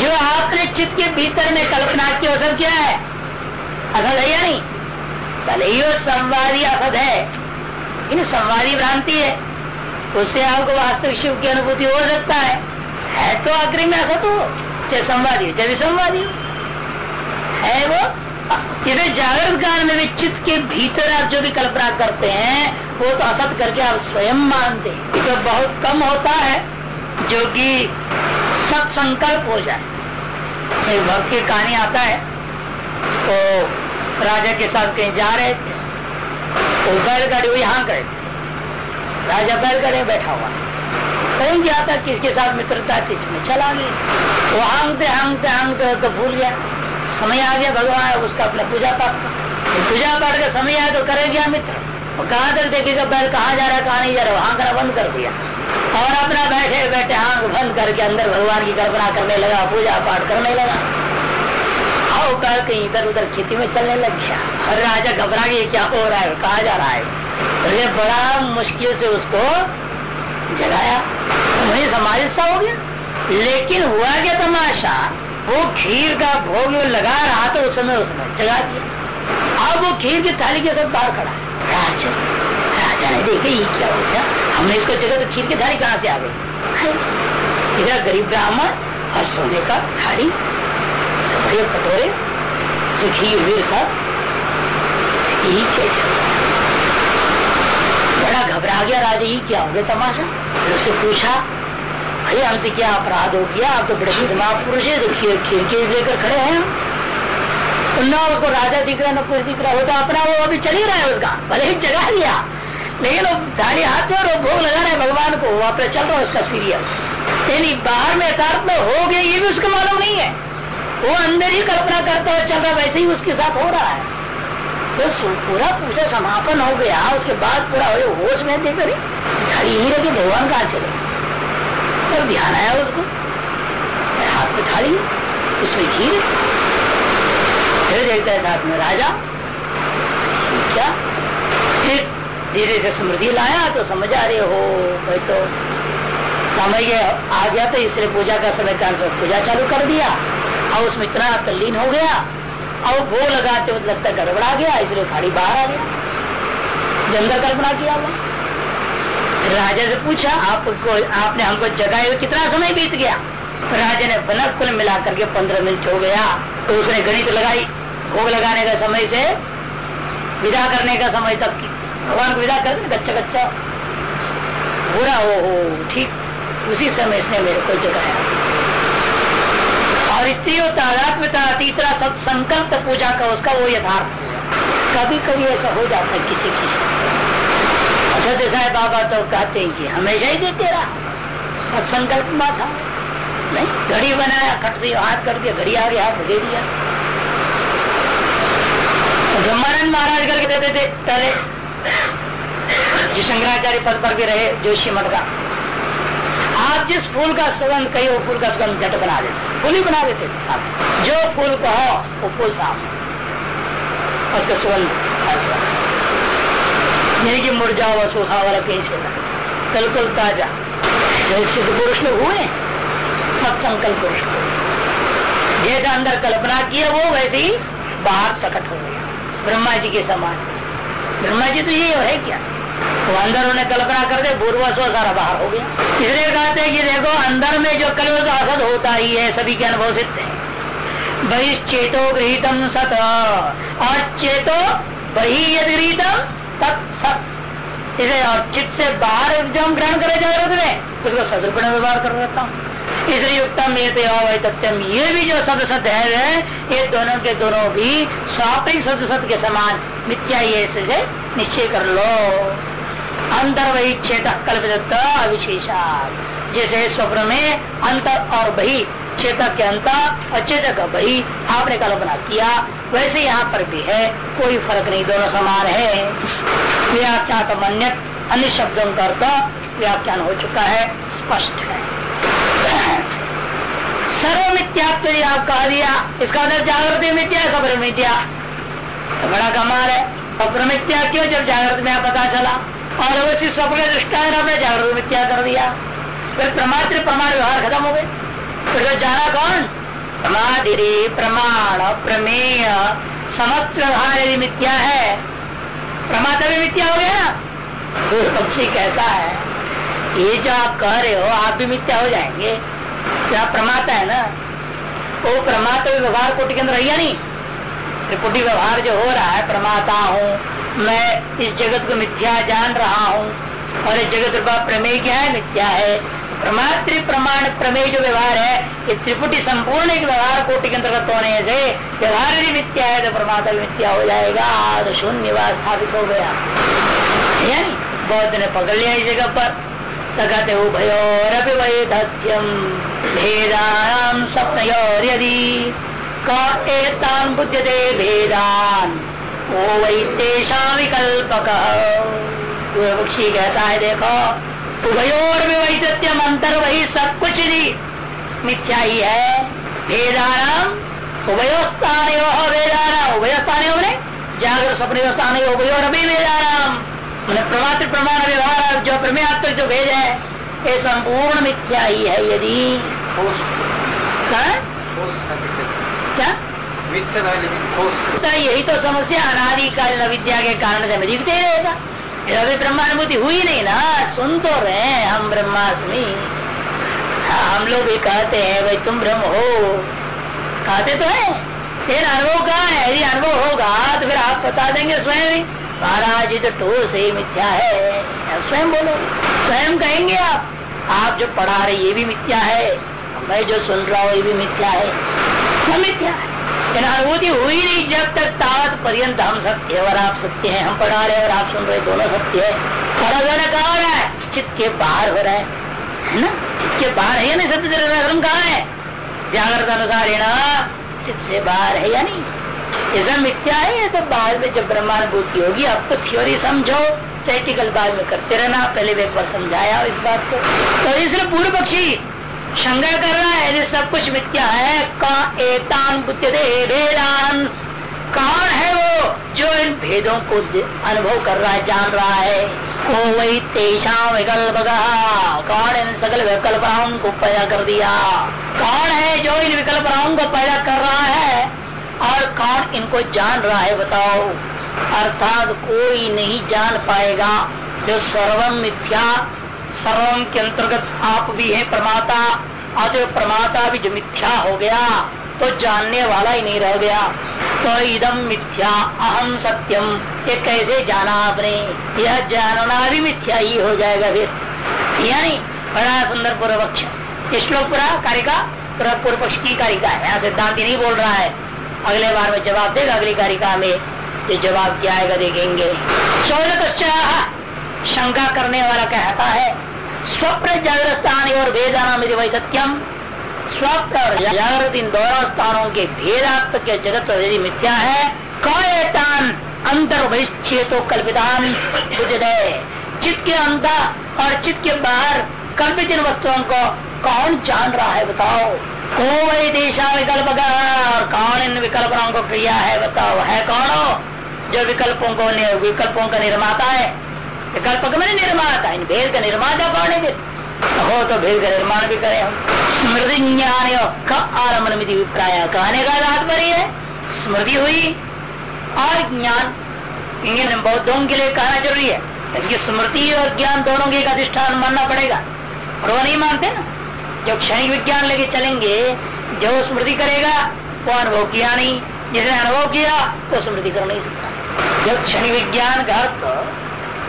[SPEAKER 1] जो आपने चित्त के भीतर में कल्पना की, वो सब क्या है? असद है या नहीं? भले ही वो संवादी असद है। लेकिन संवादी भ्रांति है। उससे आपको वास्तविक शिव की अनुभूति हो सकता है। है तो आखिरी में असत हो, चाहे संवादी हो, चाहे संवादी है वो इधर जागृत काल में भी चित्त के भीतर आप जो भी कल्पना करते हैं, वो तो असत करके आप स्वयं मानते हैं। तो बहुत कम होता है, जो कि सत्संकल्प हो जाए। एक भक्त की कहानी आता है तो राजा के साथ कहीं जा रहे थे तो बैलगाड़ी वो यहाँ करे थे। राजा बैलगाड़ी बैठा हुआ कहीं गया था किसके साथ मित्रता थी में चला गई वो हांगते हांगते हांगते तो भूल गया। समय आ गया, भगवान उसका अपना पूजा पाठ का पूजा पाठ का समय आया तो करे गया मित्र? और कहाँ तक देखेगा बैल कहाँ जा रहा है, कहाँ नहीं जा रहा, वहाँ करा बंद कर दिया। और अपना बैठे बैठे आँख बंद करके अंदर भगवान की कल्पना करने लगा, पूजा पाठ करने लगा। आओ कर कहीं इधर उधर खेती में चलने लग गया। और राजा घबरा गया, क्या हो रहा है, कहा जा रहा है? अरे बड़ा मुश्किल से उसको जगाया। वही समाज हो गया। लेकिन हुआ क्या तमाशा? वो खीर का भोग लगा रहा था उस समय उसने जगा दिया। अब वो खीर की थाली के सब बाहर खड़ा है। राजा ने देखे ये क्या हो गया? हमने इसको जगह तो खीर की थाली कहाँ से आ गई? इधर गरीब ब्राह्मण और सोने का थाली बड़े कटोरे सुखी हुए सब। यही क्या बड़ा घबरा गया राजा ही क्या हो गया तमाशा? फिर उससे पूछा भाई, हमसे क्या अपराध हो गया? आप तो बड़े दिमाग पुरुष है तो खिड़की लेकर खड़े हैं न उसको राजा दिख रहा, न कुछ दिख रहा होता अपना, वो अभी चल ही रहा है उसका। भले ही जगा लिया लेकिन वो हाथ में और वो भोग लगा रहे भगवान को वहाँ पे चल रहा है उसका सीरियल यानी बाहर में एकार्थ में हो गया, ये भी उसको मालूम नहीं है। वो अंदर ही कल्पना करता है चल रहा, वैसे ही उसके साथ हो रहा है। तो पूरा पूजा समापन हो गया, उसके बाद पूरा होश में देख रहे खड़ी ही रहे भगवान कहा चले। तो ध्यान आया उसको। हाथ में थाली, उसमें खीर फिर देखता है साथ में राजा, क्या? फिर धीरे से स्मृति लाया तो समझ आ रहे हो भाई तो समय आ गया तो इसलिए पूजा का समय कारण से पूजा चालू कर दिया। और उसमें इतना तल्लीन हो गया और वो लगाते लगता गड़बड़ा गया, इसलिए खाड़ी बाहर आ गया। जंगल कल्पना किया हुआ। राजा से पूछा आपको आपने हमको जगाए हुए कितना समय बीत गया? राजा ने बना कुल मिला करके पंद्रह मिनट हो गया। तो उसने गणित लगाई। भोग लगाने का समय से, विदा करने का समय तक की। भगवान को विदा कर कच्चा कच्चा बुरा हो हो, ठीक। उसी समय इसने मेरे को जगाया। और इतनी तादात्म्यता तीसरा सब संकल्प पूजा का उसका वो यथार्थ। कभी कभी ऐसा हो जाता है किसी किसी अच्छा साहब बाबा तो कहते हैं कि हमेशा ही देते रहा सब संकल्प था। नहीं, घड़ी बनाया खट से हाथ कर दिया घड़ी आ गया हाथ दे दिया। ब्रह्मानंद महाराज करके देते थे, पहले। जो शंकराचार्य पद पर भी रहे, जोशी मठ का। आप जिस फूल का सुगंध कही, वो फूल का सुगंध झट बना देते। फूल ही बना देते थे जो फूल कहो, वो फूल साफ़। उसका सुगंध नहीं कि मुरझा हुआ सूखा वाला कहीं से बिल्कुल ताज़ा। सिद्ध पुरुष लोग हुए सत्संकल्प पुरुष जैसे अंदर कल्पना किया वो वैसे ही बाहर प्रकट हो गया। ब्रह्मा जी के समान। ब्रह्मा जी तो ये है क्या? वो अंदर उन्हें कल्पना कर दे पूर्व सारा बाहर हो गया। इसलिए कहते हैं कि देखो, अंदर में जो कल असद होता ही है, सभी के अनुभव सिद्ध है। बहिश्चेतो गृहितम सत। और चेतो बही यद गृहितम तत्सत इसे और चित से बाहर जो हम ग्रहण करे जा रहे थे उसको सदरूप व्यवहार कर रहता हूँ। इसलिए युक्तम ये तथ्यम ये भी जो सद सत है ये दोनों के दोनों भी स्वापिक सद सत के समान। मिथ्या ये से निश्चय कर लो। अंतर वही क्षेत्र कल्पित अविशेषा जैसे स्वप्न में अंतर और बही चेतक के अंतर और चेतक का बही आपने कल्पना किया। वैसे यहाँ पर भी है, कोई फ़र्क नहीं, दोनों समान है। व्याख्यात मन्यत, अन्य शब्दों का व्याख्यान हो चुका है, स्पष्ट है। सर्व मिथ्यात्व आप कह दिया, इसका अंदर जागृति मिथ्या खबर मिथ्या। तो बड़ा कमाल है। स्वप्न मिथ्या क्यों? जब जागृत में पता चला। और वैसे स्वप्न दृष्टा आपने जागृत मिथ्या कर दिया। फिर प्रमात्र प्रमाण व्यवहार खत्म हो गए। तो जाना कौन? प्रमादिरी प्रमाण प्रमेय। समस्त व्यवहार यदि मिथ्या है। प्रमाता भी मिथ्या हो गया? ना तो पक्षी कैसा है? ये जो आप कह रहे हो आप भी मिथ्या हो जाएँगे। क्या प्रमाता है ना? वो तो प्रमाता व्यवहार कोटि के अंदर रहिया नहीं? त्रिपुटी व्यवहार जो हो रहा है प्रमाता हूँ। मैं इस जगत को मिथ्या जान रहा हूँ। और इस जगत का प्रमेय क्या है? मिथ्या है। प्रमात्र प्रमाण प्रमेय जो व्यवहार है, ये त्रिपुटी संपूर्ण एक व्यवहार कोटि के अंतर्गत होने से व्यवहार यदि मिथ्या है तो प्रमाता मिथ्या हो जाएगा तो शून्य स्थापित हो गया। यानी बौद्ध ने पकड़ लिया इस जगह पर। कहते उभयोरपि वैधत्यम भेदान स्वप्नयोर यदि। बुद्ध दे भेदान। वो वही तेषा विकल्पक। कहता है, देखो उभयोर में वही वैद्यम अंतर वही सब कुछ ही मिथ्या ही है। वेदाराम उभयोस्थान वेदाराम उभयोस्थान ने जागर स्वप्न स्थान उभयोर अभी वेदाराम मैंने प्रमात्र प्रमाण व्यवहार जो प्रमेयात्मक जो भेद है। ये संपूर्ण मिथ्या ही है यदि। क्या? तो यही तो समस्या अनादिकालीन अविद्या के कारण से दिखते ही रहेगा अभी ब्रह्मानुभूति हुई नहीं ना सुन तो रहे हम ब्रह्मास्मि। हाँ, हम लोग भी कहते हैं भाई तुम ब्रह्म हो। कहते तो है। फिर अनुभव कहा है? यदि अनुभव होगा तो फिर आप बता देंगे स्वयं महाराज तो ठोस ही मिथ्या है। स्वयं बोलो। स्वयं कहेंगे आप। आप जो पढ़ा रहे ये भी मिथ्या है। मैं जो सुन रहा हूँ ये भी मिथ्या है। सब मिथ्या है। अनुभूति हुई नहीं, जब तक तावत पर्यंत हम सत्य और आप सत्य हैं, हम पढ़ा रहे और आप सुन रहे दोनों सत्य है। फ़र्क कहा हो रहा है चित्त के बाहर हो रहा है। ना? चित्त के बाहर है या नहीं? सत्य धर्म कहा है? जागृत अनुसार है ना? चित्त से बाहर है या नहीं? ये सब मिथ्या है, ये सब बाद में जब ब्रह्मानुभूति होगी अब तो थ्योरी समझो प्रैक्टिकल बाद में करते रहना, पहले भी एक बार समझाया इस बात को। तो इसलिए पूर्व पक्षी शंका कर रहा है ये सब कुछ मिथ्या है। का एतान भेदान कौन है वो जो इन भेदों को अनुभव कर रहा है, जान रहा है? को वही तेषा विकल्प कौन इन सकल विकल्पराओं को पैदा कर दिया? कौन है जो इन विकल्पराओं को पैदा कर रहा है? और कौन इनको जान रहा है, बताओ? अर्थात कोई नहीं जान पाएगा जो सर्वम मिथ्या सर्वम के अंतर्गत आप भी है प्रमाता और जो प्रमाता भी जो मिथ्या हो गया तो जानने वाला ही नहीं रह गया। तो इदम मिथ्या अहम सत्यम ये कैसे जाना आपने? यह जानना भी मिथ्या ही हो जाएगा फिर। यानी बड़ा सुंदर पूर्व पक्ष। श्लोक पूरा कारिका, पूरा पूर्व पक्ष की कारिका है। यहाँ सिद्धांत नहीं बोल रहा है। अगले बार में जवाब देगा अगली कारिका में। जवाब क्या आएगा देखेंगे। चौदह शंका करने वाला कहता है, स्वप्न जागृत स्थान और वेदानाम वही सत्यम स्वप्न और जागृत इन दोनों स्थानों के भेदात्मक के जगत यदि मिथ्या है कौन अंतर वैश्चेतो कल्पितान चित्त के अंदर और चित्त के बाहर कल्पित इन वस्तुओं को कौन जान रहा है, बताओ। को वही दिशा विकल्प और कौन इन विकल्पों को क्रिया है, बताओ। है कौन? हो जो विकल्पों को विकल्पों का निर्माता है। विकल्प का मैंने निर्माता इन भेद का निर्माता कौन है हो तो भेद का निर्माण भी करें हम। स्मृति ज्ञान का आरंभ अभिप्राय। कहने का तात्पर्य है। स्मृति हुई, और ज्ञान। इन बौद्धों के लिए कहना ज़रूरी है। क्योंकि स्मृति और ज्ञान दोनों के एक अधिष्ठान मानना पड़ेगा। और वो नहीं मानते ना। जो क्षणिक विज्ञान लेके चलेंगे, जो स्मृति करेगा, वो अनुभव किया नहीं। जिसने अनुभव किया, वो स्मृति कर नहीं सकता। जब क्षणिक विज्ञान का अर्थ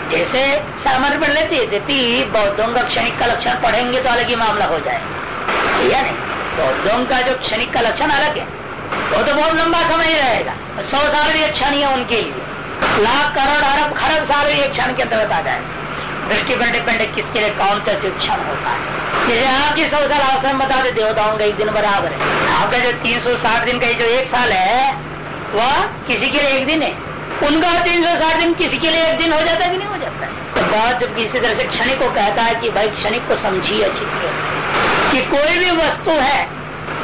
[SPEAKER 1] जैसे सामर्थ्य पढ़ लेती देती बौद्धों का क्षणिक का लक्षण पढ़ेंगे तो अलग ही मामला हो जाए या नहीं? बौद्धों का जो क्षणिक का लक्षण अलग है, वो तो बहुत लंबा समय ही रहेगा। सौ साल भी क्षण है उनके लिए। लाख करोड़ अरब खरब साल भी क्षण के अंतर्गत आ जाए दृष्टि पर डिपेंड है किसके लिए कौन सा शिक्षण होता है? जैसे आपकी सौ साल आप बता दे देवताओं का एक दिन बराबर है। आपका जो तीन सौ साठ दिन का जो एक साल है, वह किसी के लिए एक दिन है। उनका तीन सौ साठ दिन किसी के लिए एक दिन हो जाता है कि नहीं हो जाता है? तो बात जब किसी तरह से क्षणिक को कहता है कि भाई क्षणिक को समझिए अच्छी तरह से। कि कोई भी वस्तु है,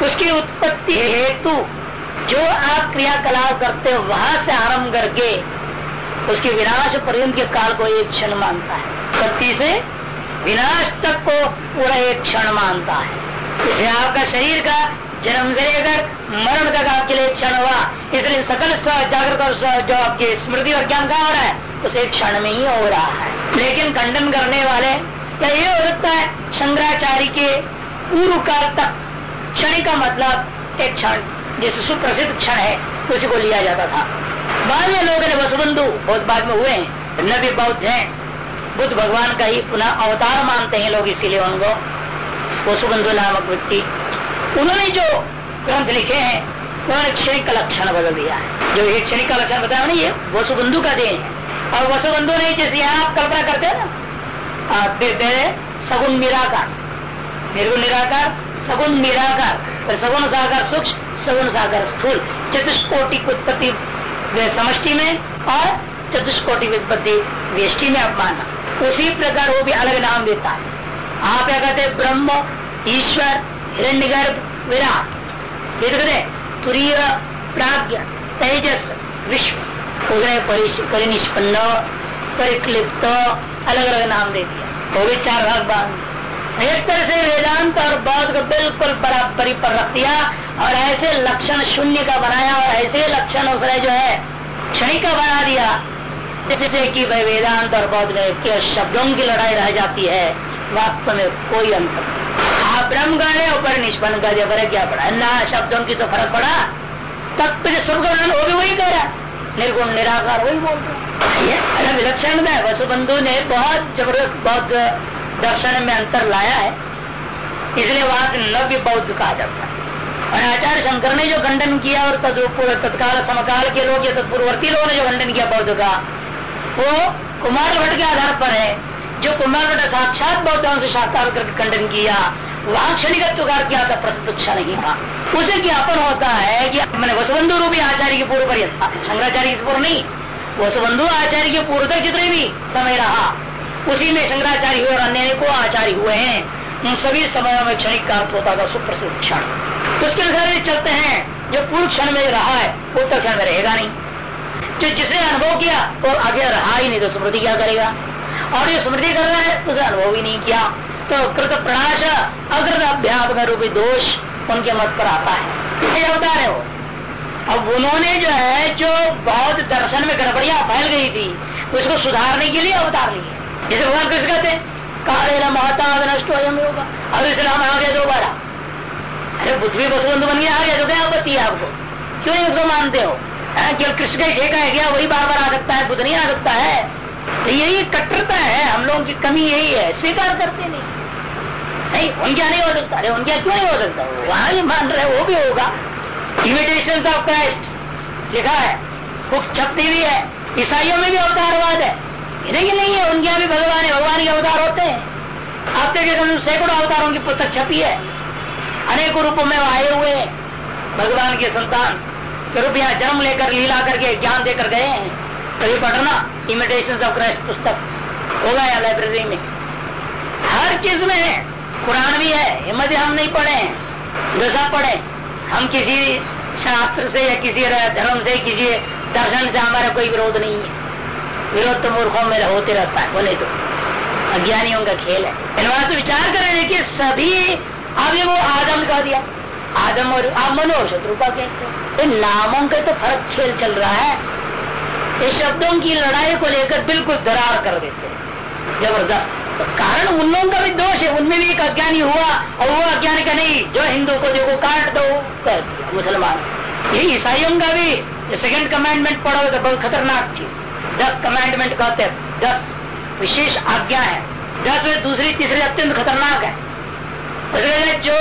[SPEAKER 1] उसकी उत्पत्ति हेतु जो आप क्रियाकलाप करते हो, वहाँ से आरंभ करके उसके विनाश पर्यंत के काल को एक क्षण मानता है। उत्पत्ति से विनाश तक को पूरा एक क्षण मानता है। इसे आपका शरीर का जन्म से लेकर मरण तक आपके लिए क्षण हुआ। इसलिए सकल जागृत और जो आपकी स्मृति और ज्ञान कहा हो रहा है, उसे क्षण में ही हो रहा है। लेकिन खंडन करने वाले, या ये हो सकता है, शंकराचार्य के पूर्व काल तक, क्षण का मतलब एक क्षण, जिस सुप्रसिद्ध क्षण है, उसी को लिया जाता था। बाद में लोगों वसुबंधु बहुत बाद में हुए, न भी बौद्ध है, बुद्ध भगवान का ही पुनः अवतार मानते हैं लोग, इसीलिए उनको वसुबंधु नामक व्यक्ति उन्होंने जो ग्रंथ लिखे हैं, उन्होंने क्षणिक का लक्षण बदल दिया है। जो एक क्षणिक का लक्षण बताया ना ये वसुबंधु का देन है और वसुबंधु ने जैसे यहाँ आप कल्पना करते हैं ना फिर सगुन निराकार। निर्गुण निराकार सगुन निराकार। फिर सगुन साकार सूक्ष्म सगुन साकार स्थूल। चतुष्कोटि उत्पत्ति समष्टि में और चतुष्कोटि उत्पत्ति व्यष्टि में आप माना उसी प्रकार वो भी अलग नाम देता है। आप क्या कहते ब्रह्म, ईश्वर हिरण्य विराट। फिर तुरीय तेजस, विश्व। उदय परिनिष्पन्न, परिक्लिप्त, अलग अलग नाम दे दिया। वो भी चार भाग बाँध एक तरह से वेदांत और बौद्ध को बिल्कुल बराबरी पर रख दिया और ऐसे लक्षण शून्य का बनाया और ऐसे लक्षण उसने जो है क्षण का बना दिया। जिससे कि भाई वेदांत और बौद्ध के शब्दों की लड़ाई रह जाती है। वास्तव में कोई अंतर आप ब्रह्म गए ऊपर निष्पन्न कर दिया फ़र्क क्या पड़ा? ना शब्दों की तो फ़र्क पड़ा। तब तो स्वर्ग वो भी वही कह रहा निर्गुण, निराकार, वही बोल रहा विलक्षण है। वसुबंधु ने बहुत ज़बरदस्त, बौद्ध दर्शन में अंतर लाया है। इसलिए वहाँ से नव्य बौद्ध कहा जाता है। और आचार्य शंकर ने जो खंडन किया और तत्काल समकाल के लोग या तत्पूर्ववर्ती लोगों ने जो खंडन किया बौद्ध का, वो कुमार भट्ट के आधार पर है। जो कुमार भट्ट साक्षात बौद्धों से साक्षात करके खंडन किया, वहाँ क्षणिक किया था प्रसिद्ध क्षण ही था। उसे ज्ञापन होता है कि मैंने वसुबंधु रूपी आचार्य के पूर्व पर शंकराचार्य के पूर्व नहीं वसुबंधु आचार्य के पूर्व तक जितने भी समय रहा, उसी में शंकराचार्य हुए और अन्य को आचार्य हुए हैं। उन सभी समयों में क्षणिक का अर्थ होता था सुप्रसिद्ध क्षण। उसके अनुसार चलते हैं, जो पूर्व क्षण में रहा है वो तो क्षण में रहेगा नहीं। जो जिसने अनुभव किया वो आगे रहा ही नहीं तो स्मृति क्या करेगा? और जो स्मृति कर रहा है, उसे अनुभव ही नहीं किया। तो कृत प्रणाश अकृत अभ्यापक रूपी दोष उनके मत पर आता है। ये है वो। अब उन्होंने जो है, जो बहुत दर्शन में गड़बड़िया फैल गई थी, उसको सुधारने के लिए अवतार लिए। जैसे भगवान कृष्ण कहते काले न महता नष्ट होगा अब इस्लाम आ गया दोबारा अरे, बुद्ध भी बसुबंधु बन गया आ गया तो क्या आपत्ति है आपको? क्यों उसको मानते हो? केवल कृष्ण का ठेका है, क्या वही बार बार आ सकता है? बुद्ध नहीं आ सकता है। तो यही कट्टरता है, हम लोगों की कमी यही है, स्वीकार करते नहीं। नहीं, उनका नहीं हो सकता, अरे उनका क्यों नहीं हो सकता? वहाँ भी मान रहे वो भी होगा। इमिटेशन ऑफ़ क्राइस्ट लिखा है बुक छपती भी है, ईसाइयों में भी अवतारवाद है। नहीं नहीं है, उनके यहाँ भी भगवान है, भगवान के अवतार होते हैं। आप देखिए सैकड़ों अवतारों की पुस्तक छपी है। अनेकों रूपों में आए हुए भगवान के संतान के रूप यहाँ जन्म लेकर, लीला करके ज्ञान देकर गए हैं। कभी पढ़ना इमिटेशन ऑफ़ क्राइस्ट पुस्तक होगा यहाँ लाइब्रेरी में। हर चीज़ में है। कुरान भी है, हिम्मत हम नहीं पढ़े जैसा पढ़े। हम किसी शास्त्र से या किसी धर्म से, किसी दर्शन से हमारा कोई विरोध नहीं है। विरोध तो मूर्खों में होते रहता है, बोले तो। अज्ञानियों का खेल है। इन तो विचार करें देखिए सभी अभी वो आदम का दिया। आदम और आप मनो शत्रु का कहते हैं। नामों का तो फ़र्क खेल चल रहा है। ये शब्दों की लड़ाई को लेकर बिल्कुल दरार कर देते ज़बरदस्त। तो कारण उन लोगों का भी दोष है, उनमें भी एक अज्ञानी हुआ और वो अज्ञानी का नहीं, जो हिंदू को देखो काट दो कर दिया, मुसलमान। ये ईसाइयों का भी सेकंड कमांडमेंट पढ़ो तो बहुत खतरनाक चीज़। दस कमांडमेंट कहते हैं, दस। विशेष आज्ञा है। दस में दूसरी, तीसरी अत्यंत खतरनाक है। जो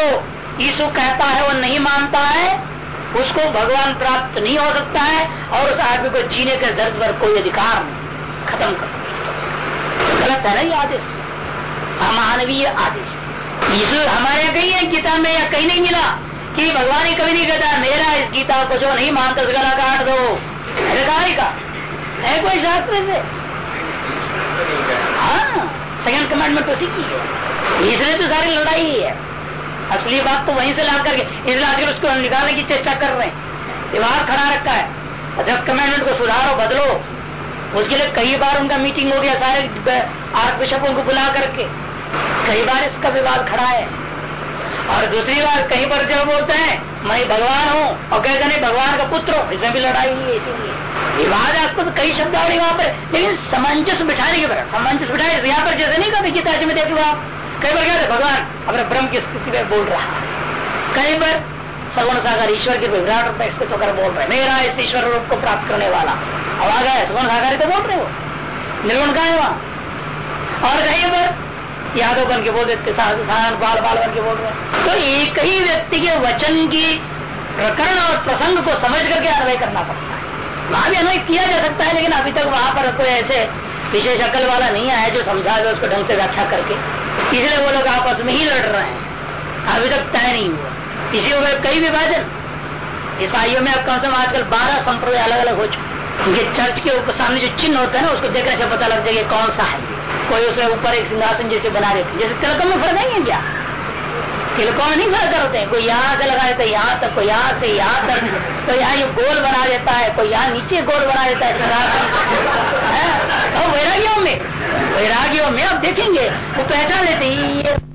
[SPEAKER 1] यीशु कहता है, वो नहीं मानता है उसको भगवान प्राप्त नहीं हो सकता है और उस आदमी को जीने के दर्द पर कोई अधिकार नहीं। खत्म कर गलत है ना ये आदेश? अमानवीय आदेश। यीशु हमारे कहीं है गीता में, या कहीं नहीं मिला? कि भगवान ही कभी नहीं कहता, मेरा इस गीता को जो नहीं मानता, उसका गला काट दो का? है कोई शास्त्र से हाँ सेकंड कमांडमेंट उसी की है। इसलिए तो सारी लड़ाई है। असली बात तो वहीं से ला करके, इसलिए आजकल उसको निकालने की चेष्टा कर रहे हैं। विवाह खड़ा रखा है। दस कमेंडमेंट को सुधारो, बदलो। उसके लिए कई बार उनका मीटिंग हो गया, सारे आर्क बिशपों को बुला करके। कई बार इसका विवाद खड़ा है। और दूसरी बात कहीं पर जब बोलते हैं, मैं भगवान हूँ, और कहते नहीं, भगवान का पुत्र हूँ। इसमें भी लड़ाई हुई है इसीलिए। विवादास्पद कई शब्द आ वहाँ पर, लेकिन समंजस बिठाने के पर समंजस बिठाए, यहाँ पर जैसे नहीं कहते गीता जी में देख आप। कई बार कहते भगवान अपने ब्रह्म की स्थिति में बोल रहा है। कई बार सगुण सागर ईश्वर के विराट रूप में स्थित होकर बोल रहे मेरा इस ईश्वर रूप को प्राप्त करने वाला। अब आ गया, सगुण सागर तो बोल रहे हो। निर्गुण का है वहाँ? और कहीं पर यादव बन के बोल देते साधारण बाल बाल बन के बोल रहे तो एक ही व्यक्ति के वचन की प्रकरण और प्रसंग को समझ करके अन्वय करना पड़ता है। वहाँ भी अन्वय किया जा सकता है, लेकिन अभी तक वहाँ पर कोई ऐसे विशेष अकल वाला नहीं आया जो समझा गया उसको ढंग से व्याख्या करके। इसलिए वो लोग आपस में ही लड़ रहे हैं। अभी तक तय नहीं हुआ। इसी वजह कई विभाजन। ईसाइयों में अब कम से कम आजकल बारह संप्रदाय अलग अलग हो चुके उनके चर्च के ऊपर सामने जो चिन्ह होता है ना, उसको देखने से पता लग जाएगा कौन सा है। कोई उसे ऊपर एक सिंहासन जैसे बना देते जैसे तिलकम में फ़र्क नहीं है क्या? तिलकों में नहीं फ़र्क करते हैं कोई यहाँ से लगा देता है यहाँ तक कोई यहाँ से यहाँ तक तो यहाँ ये गोल बना देता है, कोई यहाँ नीचे गोल बना देता है और वैरागियों में वैरागियों में अब देखेंगे, वो पहचान लेते ये